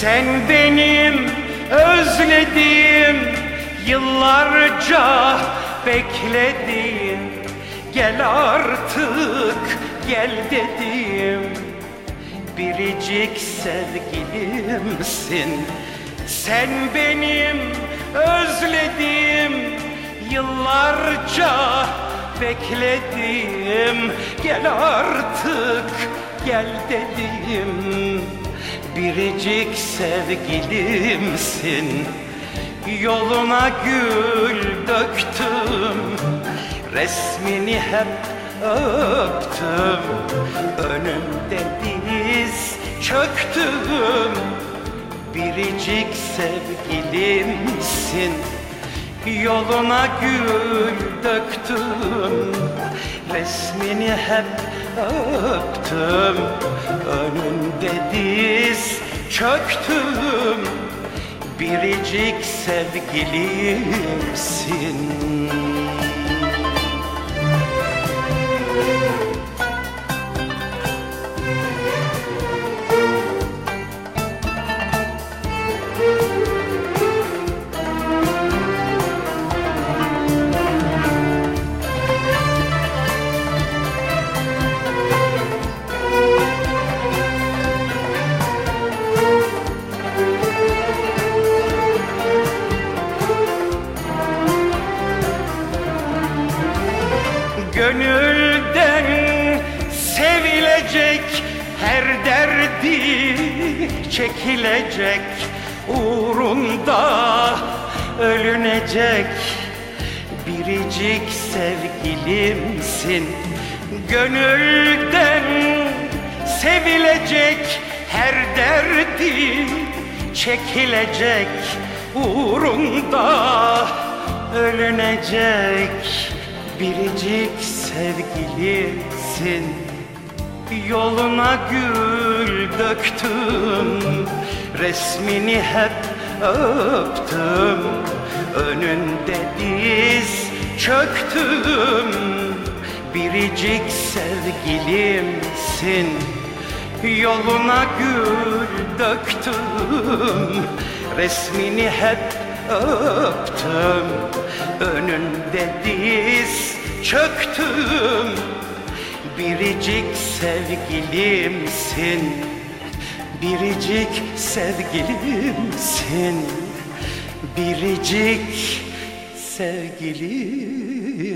Sen benim özlediğim Yıllarca beklediğim Gel artık gel dediğim Biricik sevgilimsin. Sen benim özlediğim Yıllarca beklediğim Gel artık gel dediğim Biricik sevgilimsin. Yoluna gül döktüm. Resmini hep öptüm. Önünde diz çöktüm. Biricik sevgilimsin. Yoluna gül döktüm. Resmini hep öptüm Önünde diz çöktüm. Biricik sevgilimsin her derdi çekilecek uğrunda ölünecek biricik sevgilimsin. Gönülden sevilecek her derdi çekilecek uğrunda ölünecek biricik sevgilimsin Yoluna gül döktüm. Resmini hep öptüm. Önünde diz çöktüm. Biricik sevgilimsin. Yoluna gül döktüm. Resmini hep öptüm. Önünde diz çöktüm Biricik sevgilimsin. Biricik sevgilimsin. Biricik sevgilimsin